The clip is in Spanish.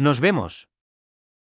Nos vemos.